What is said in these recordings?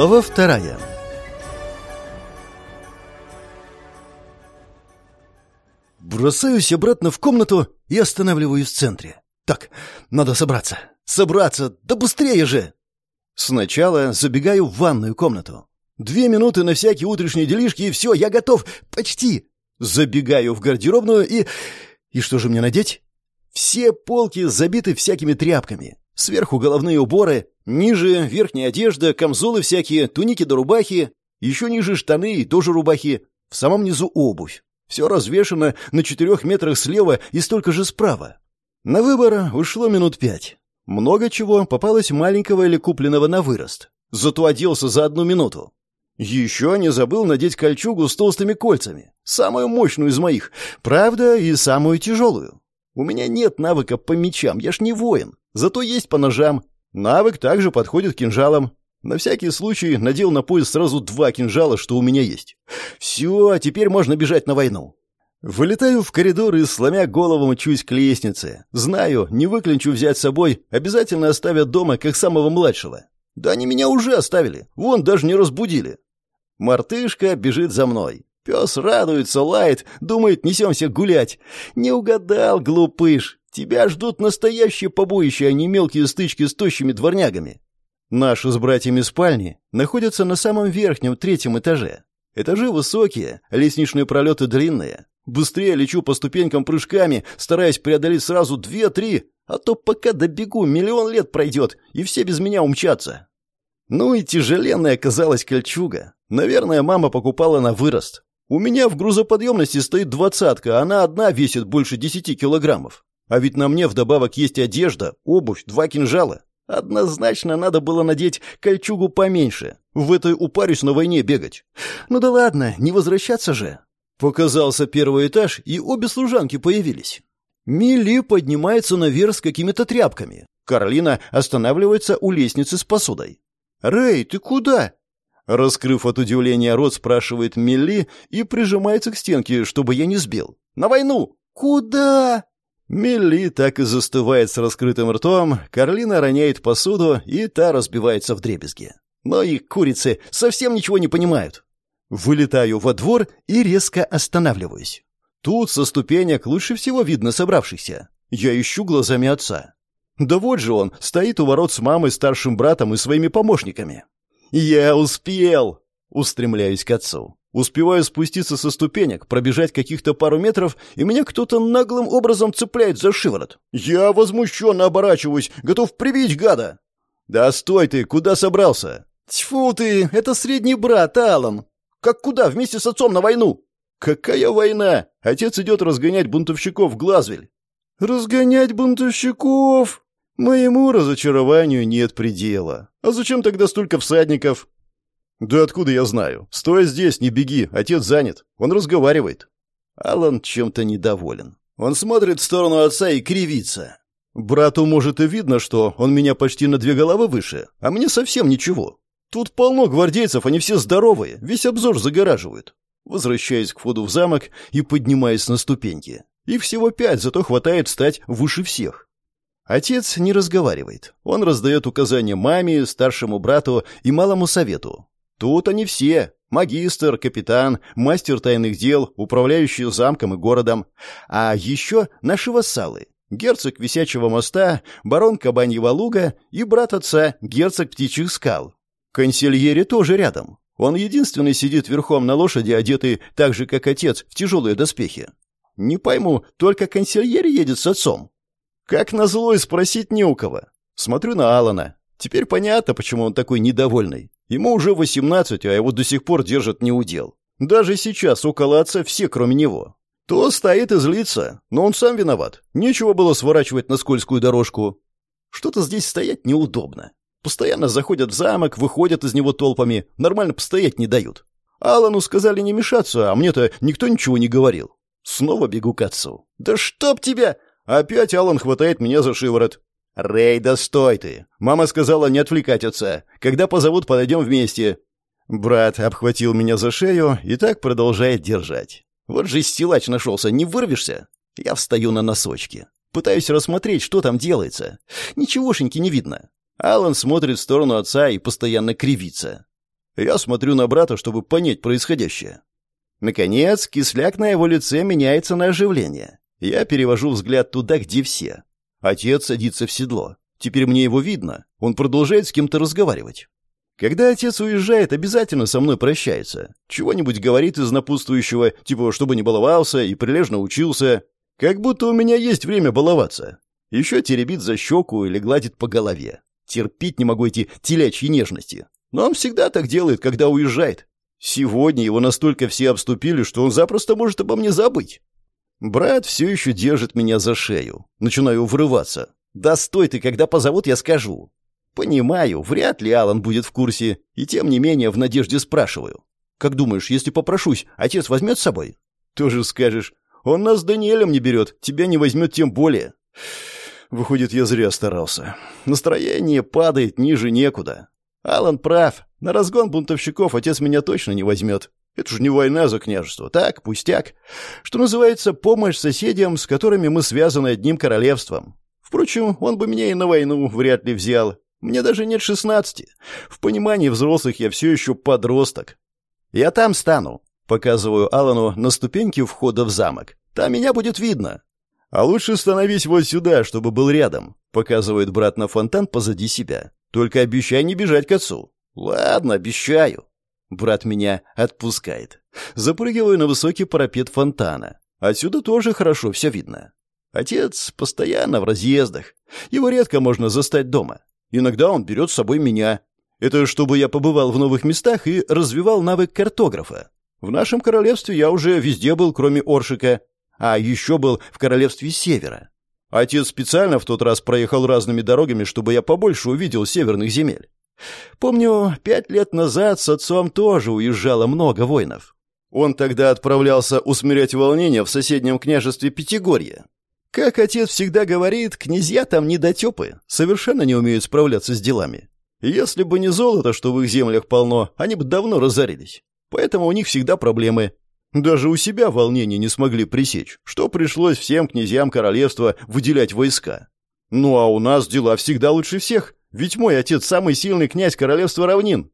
Глава вторая Бросаюсь обратно в комнату и останавливаюсь в центре. Так, надо собраться. Собраться! Да быстрее же! Сначала забегаю в ванную комнату. Две минуты на всякие утренние делишки, и все, я готов. Почти. Забегаю в гардеробную и... И что же мне надеть? Все полки забиты всякими тряпками. Сверху головные уборы, ниже верхняя одежда, камзолы всякие, туники до рубахи, еще ниже штаны и тоже рубахи, в самом низу обувь. Все развешено на четырех метрах слева и столько же справа. На выбор ушло минут пять. Много чего попалось маленького или купленного на вырост. Зато оделся за одну минуту. Еще не забыл надеть кольчугу с толстыми кольцами. Самую мощную из моих. Правда, и самую тяжелую. У меня нет навыка по мечам, я ж не воин. Зато есть по ножам. Навык также подходит к кинжалам. На всякий случай надел на пояс сразу два кинжала, что у меня есть. Все, теперь можно бежать на войну. Вылетаю в коридор и, сломя голову, мчусь к лестнице. Знаю, не выклинчу взять с собой, обязательно оставят дома, как самого младшего. Да они меня уже оставили, вон даже не разбудили. Мартышка бежит за мной. Пес радуется, лает, думает, несемся гулять. Не угадал, глупыш. Тебя ждут настоящие побоища, а не мелкие стычки с тощими дворнягами. Наши с братьями спальни находятся на самом верхнем, третьем этаже. Этажи высокие, лестничные пролеты длинные. Быстрее лечу по ступенькам прыжками, стараясь преодолеть сразу две-три, а то пока добегу, миллион лет пройдет, и все без меня умчатся. Ну и тяжеленная оказалась кольчуга. Наверное, мама покупала на вырост. У меня в грузоподъемности стоит двадцатка, она одна весит больше десяти килограммов. А ведь на мне вдобавок есть одежда, обувь, два кинжала. Однозначно надо было надеть кольчугу поменьше. В этой упарюсь на войне бегать. Ну да ладно, не возвращаться же. Показался первый этаж, и обе служанки появились. Милли поднимается наверх с какими-то тряпками. Карлина останавливается у лестницы с посудой. «Рэй, ты куда?» Раскрыв от удивления рот, спрашивает Милли и прижимается к стенке, чтобы я не сбил. «На войну!» «Куда?» Милли так и застывает с раскрытым ртом, Карлина роняет посуду, и та разбивается в дребезги. Но и курицы совсем ничего не понимают. Вылетаю во двор и резко останавливаюсь. Тут со ступенек лучше всего видно собравшихся. Я ищу глазами отца. Да вот же он, стоит у ворот с мамой, старшим братом и своими помощниками. «Я успел!» Устремляюсь к отцу. Успеваю спуститься со ступенек, пробежать каких-то пару метров, и меня кто-то наглым образом цепляет за шиворот. Я возмущенно оборачиваюсь, готов прибить гада. «Да стой ты, куда собрался?» «Тьфу ты, это средний брат, Алан. Как куда, вместе с отцом на войну?» «Какая война? Отец идет разгонять бунтовщиков в Глазвель». «Разгонять бунтовщиков?» Моему разочарованию нет предела. А зачем тогда столько всадников? Да откуда я знаю? Стой здесь, не беги, отец занят. Он разговаривает. Алан чем-то недоволен. Он смотрит в сторону отца и кривится. Брату, может, и видно, что он меня почти на две головы выше, а мне совсем ничего. Тут полно гвардейцев, они все здоровые, весь обзор загораживают. Возвращаясь к входу в замок и поднимаясь на ступеньки. Их всего пять, зато хватает стать выше всех. Отец не разговаривает. Он раздает указания маме, старшему брату и малому совету. Тут они все. Магистр, капитан, мастер тайных дел, управляющий замком и городом. А еще наши вассалы. Герцог Висячего моста, барон Кабаньего луга и брат отца, герцог Птичьих скал. Консильери тоже рядом. Он единственный сидит верхом на лошади, одетый так же, как отец, в тяжелые доспехи. Не пойму, только консильери едет с отцом. Как назло и спросить не у кого. Смотрю на Алана. Теперь понятно, почему он такой недовольный. Ему уже восемнадцать, а его до сих пор держат неудел. Даже сейчас около отца все, кроме него. То стоит и злится, но он сам виноват. Нечего было сворачивать на скользкую дорожку. Что-то здесь стоять неудобно. Постоянно заходят в замок, выходят из него толпами, нормально постоять не дают. Алану сказали не мешаться, а мне-то никто ничего не говорил. Снова бегу к отцу. «Да чтоб тебя!» Опять Алан хватает меня за шиворот. «Рэй, да стой ты! Мама сказала не отвлекать отца. Когда позовут, подойдем вместе». Брат обхватил меня за шею и так продолжает держать. Вот же стилач нашелся, не вырвешься. Я встаю на носочки. Пытаюсь рассмотреть, что там делается. Ничегошеньки не видно. Алан смотрит в сторону отца и постоянно кривится. Я смотрю на брата, чтобы понять происходящее. Наконец, кисляк на его лице меняется на оживление. Я перевожу взгляд туда, где все. Отец садится в седло. Теперь мне его видно. Он продолжает с кем-то разговаривать. Когда отец уезжает, обязательно со мной прощается. Чего-нибудь говорит из напутствующего, типа, чтобы не баловался и прилежно учился. Как будто у меня есть время баловаться. Еще теребит за щеку или гладит по голове. Терпеть не могу эти телячьи нежности. Но он всегда так делает, когда уезжает. Сегодня его настолько все обступили, что он запросто может обо мне забыть. Брат все еще держит меня за шею. Начинаю врываться. «Да стой ты, когда позовут, я скажу». Понимаю, вряд ли Алан будет в курсе, и тем не менее в надежде спрашиваю. «Как думаешь, если попрошусь, отец возьмет с собой?» «Тоже скажешь. Он нас с Даниэлем не берет, тебя не возьмет тем более». Выходит, я зря старался. Настроение падает ниже некуда. Алан прав. На разгон бунтовщиков отец меня точно не возьмет. Это же не война за княжество, так, пустяк. Что называется, помощь соседям, с которыми мы связаны одним королевством. Впрочем, он бы меня и на войну вряд ли взял. Мне даже нет шестнадцати. В понимании взрослых я все еще подросток. Я там стану. Показываю Алану на ступеньке входа в замок. Там меня будет видно. А лучше становись вот сюда, чтобы был рядом. Показывает брат на фонтан позади себя. Только обещай не бежать к отцу. Ладно, обещаю. Брат меня отпускает. Запрыгиваю на высокий парапет фонтана. Отсюда тоже хорошо все видно. Отец постоянно в разъездах. Его редко можно застать дома. Иногда он берет с собой меня. Это чтобы я побывал в новых местах и развивал навык картографа. В нашем королевстве я уже везде был, кроме Оршика. А еще был в королевстве Севера. Отец специально в тот раз проехал разными дорогами, чтобы я побольше увидел северных земель. Помню, пять лет назад с отцом тоже уезжало много воинов. Он тогда отправлялся усмирять волнения в соседнем княжестве Пятигорье. Как отец всегда говорит, князья там недотепы, совершенно не умеют справляться с делами. Если бы не золото, что в их землях полно, они бы давно разорились. Поэтому у них всегда проблемы. Даже у себя волнения не смогли пресечь, что пришлось всем князьям королевства выделять войска. Ну а у нас дела всегда лучше всех, ведь мой отец самый сильный князь королевства равнин.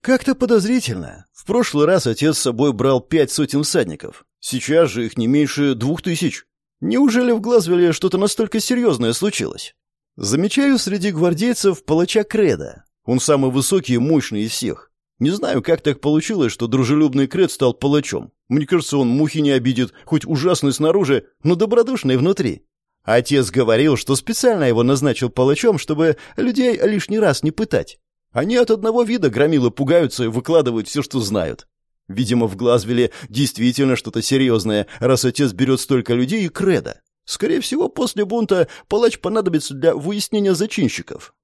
Как-то подозрительно. В прошлый раз отец с собой брал пять сотен всадников. Сейчас же их не меньше двух тысяч. Неужели в Глазвеле что-то настолько серьезное случилось? Замечаю среди гвардейцев палача Креда. Он самый высокий и мощный из всех. Не знаю, как так получилось, что дружелюбный Крет стал палачом. Мне кажется, он мухи не обидит, хоть ужасный снаружи, но добродушный внутри. Отец говорил, что специально его назначил палачом, чтобы людей лишний раз не пытать. Они от одного вида громилы пугаются и выкладывают все, что знают. Видимо, в Глазвеле действительно что-то серьезное, раз отец берет столько людей и кредо. Скорее всего, после бунта палач понадобится для выяснения зачинщиков.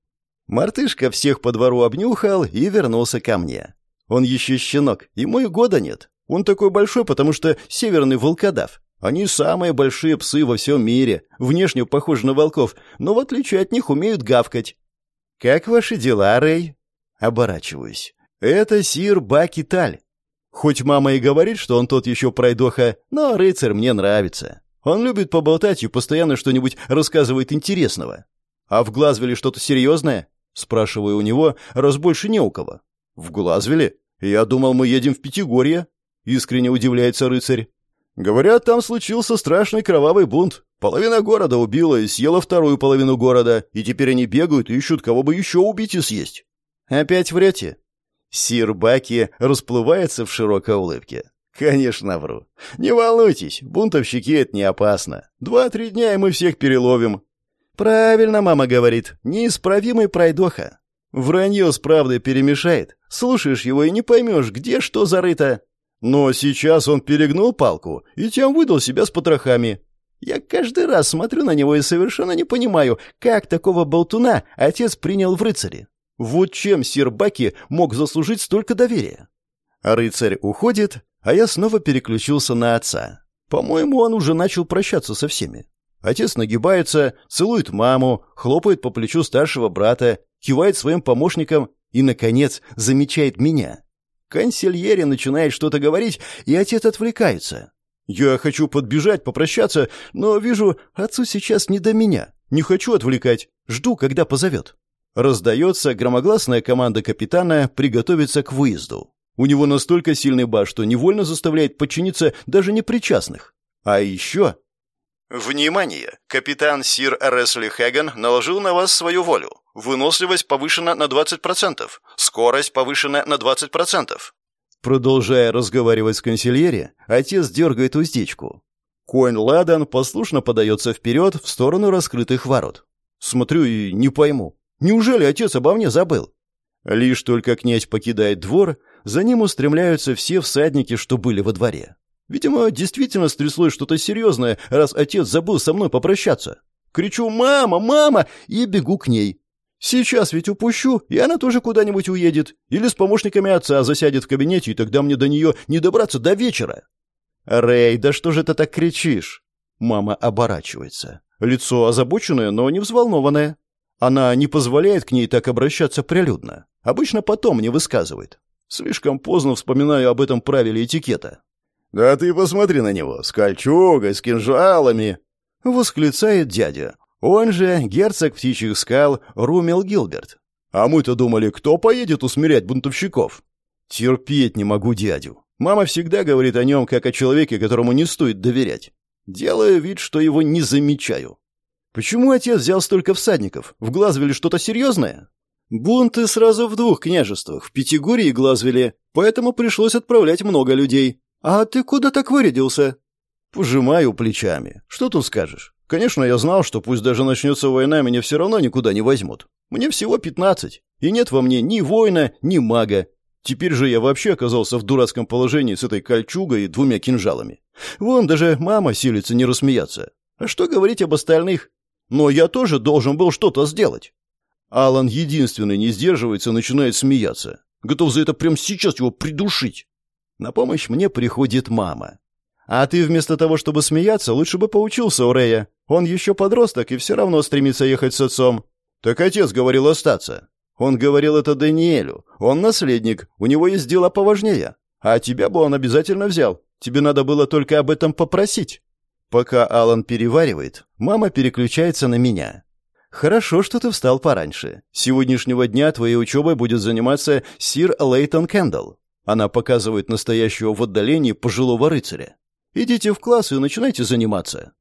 Мартышка всех по двору обнюхал и вернулся ко мне. Он еще щенок, ему и года нет. Он такой большой, потому что северный волкодав. Они самые большие псы во всем мире, внешне похожи на волков, но в отличие от них умеют гавкать. «Как ваши дела, Рэй?» Оборачиваюсь. «Это сир Баки Таль. Хоть мама и говорит, что он тот еще пройдоха, но рыцарь мне нравится. Он любит поболтать и постоянно что-нибудь рассказывает интересного. А в Глазвеле что-то серьезное? Спрашиваю у него, раз больше не у кого. В Глазвеле? Я думал, мы едем в Пятигорье. Искренне удивляется рыцарь. Говорят, там случился страшный кровавый бунт. Половина города убила и съела вторую половину города, и теперь они бегают и ищут, кого бы еще убить и съесть. Опять врете? Сир Баки расплывается в широкой улыбке. «Конечно вру. Не волнуйтесь, бунтовщики — это не опасно. Два-три дня, и мы всех переловим. Правильно мама говорит, неисправимый пройдоха. Вранье с правдой перемешает. Слушаешь его и не поймешь, где что зарыто. Но сейчас он перегнул палку и тем выдал себя с потрохами. Я каждый раз смотрю на него и совершенно не понимаю, как такого болтуна отец принял в рыцаре. Вот чем сир Баки мог заслужить столько доверия? Рыцарь уходит, а я снова переключился на отца. По-моему, он уже начал прощаться со всеми. Отец нагибается, целует маму, хлопает по плечу старшего брата, кивает своим помощникам и, наконец, замечает меня. Консильери начинает что-то говорить, и отец отвлекается. Я хочу подбежать, попрощаться, но вижу, отцу сейчас не до меня. Не хочу отвлекать, жду, когда позовет. Раздается громогласная команда капитана приготовиться к выезду. У него настолько сильный баш, что невольно заставляет подчиниться даже непричастных. А еще... Внимание! Капитан Сир Ресли Хэган наложил на вас свою волю. Выносливость повышена на 20%. Скорость повышена на 20%. Продолжая разговаривать с консильери, отец дергает уздечку. Конь Ладан послушно подается вперед в сторону раскрытых ворот. Смотрю и не пойму. Неужели отец обо мне забыл? Лишь только князь покидает двор, за ним устремляются все всадники, что были во дворе. Видимо, действительно стряслось что-то серьезное, раз отец забыл со мной попрощаться. Кричу «Мама! Мама!» и бегу к ней. Сейчас ведь упущу, и она тоже куда-нибудь уедет. Или с помощниками отца засядет в кабинете, и тогда мне до нее не добраться до вечера. «Рэй, да что же ты так кричишь?» Мама оборачивается. Лицо озабоченное, но не взволнованное. Она не позволяет к ней так обращаться прилюдно. Обычно потом не высказывает. Слишком поздно вспоминаю об этом правиле этикета. «Да ты посмотри на него, с кольчугой, с кинжалами!» — восклицает дядя, он же герцог птичьих скал Румел Гилберт. А мы-то думали, кто поедет усмирять бунтовщиков? Терпеть не могу дядю. Мама всегда говорит о нем, как о человеке, которому не стоит доверять. Делаю вид, что его не замечаю. Почему отец взял столько всадников? В Глазвеле что-то серьезное? Бунты сразу в двух княжествах, в Пятигории и Глазвеле, поэтому пришлось отправлять много людей. А ты куда так вырядился? Пожимаю плечами. Что тут скажешь? Конечно, я знал, что пусть даже начнется война, меня все равно никуда не возьмут. Мне всего пятнадцать, и нет во мне ни воина, ни мага. Теперь же я вообще оказался в дурацком положении с этой кольчугой и двумя кинжалами. Вон даже мама силится не рассмеяться. А что говорить об остальных? Но я тоже должен был что-то сделать. Алан единственный не сдерживается и начинает смеяться. Готов за это прямо сейчас его придушить. На помощь мне приходит мама. А ты вместо того, чтобы смеяться, лучше бы поучился у Рэя. Он еще подросток и все равно стремится ехать с отцом. Так отец говорил остаться. Он говорил это Даниэлю. Он наследник, у него есть дела поважнее. А тебя бы он обязательно взял. Тебе надо было только об этом попросить. Пока Алан переваривает, мама переключается на меня. «Хорошо, что ты встал пораньше. С сегодняшнего дня твоей учебой будет заниматься сир Лейтон Кендалл». Она показывает настоящего в отдалении пожилого рыцаря. Идите в класс и начинайте заниматься».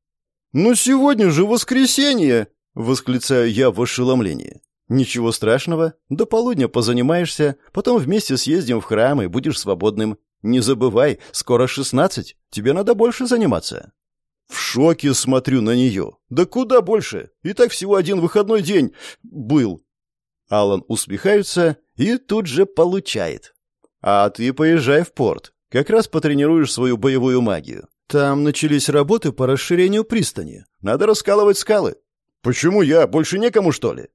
«Ну сегодня же воскресенье!» — восклицаю я в ошеломлении. «Ничего страшного. До полудня позанимаешься, потом вместе съездим в храм и будешь свободным. Не забывай, скоро шестнадцать, тебе надо больше заниматься». В шоке смотрю на нее. «Да куда больше? И так всего один выходной день был». Алан усмехается и тут же получает. «А ты поезжай в порт. Как раз потренируешь свою боевую магию. Там начались работы по расширению пристани. Надо раскалывать скалы. Почему я? Больше некому, что ли?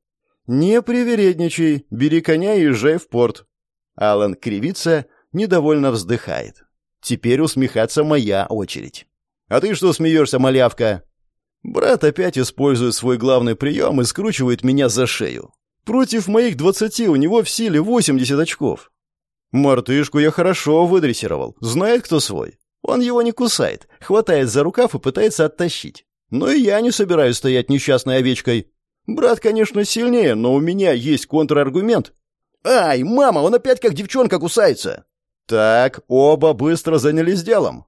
Не привередничай, бери коня и езжай в порт. Алан кривится, недовольно вздыхает. Теперь усмехаться моя очередь. А ты что смеешься, малявка? Брат опять использует свой главный прием и скручивает меня за шею. Против моих двадцати у него в силе восемьдесят очков. Мартышку я хорошо выдрессировал. Знает, кто свой. Он его не кусает, хватает за рукав и пытается оттащить. Но и я не собираюсь стоять несчастной овечкой. Брат, конечно, сильнее, но у меня есть контраргумент. Ай, мама, он опять как девчонка кусается. Так, оба быстро занялись делом.